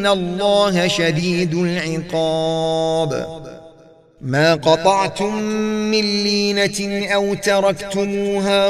إن الله شديد العقاب ما قطعتم من لينة أو تركتموها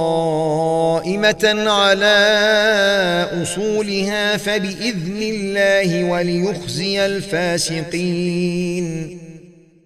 قائمة على أصولها فبإذن الله وليخزي الفاسقين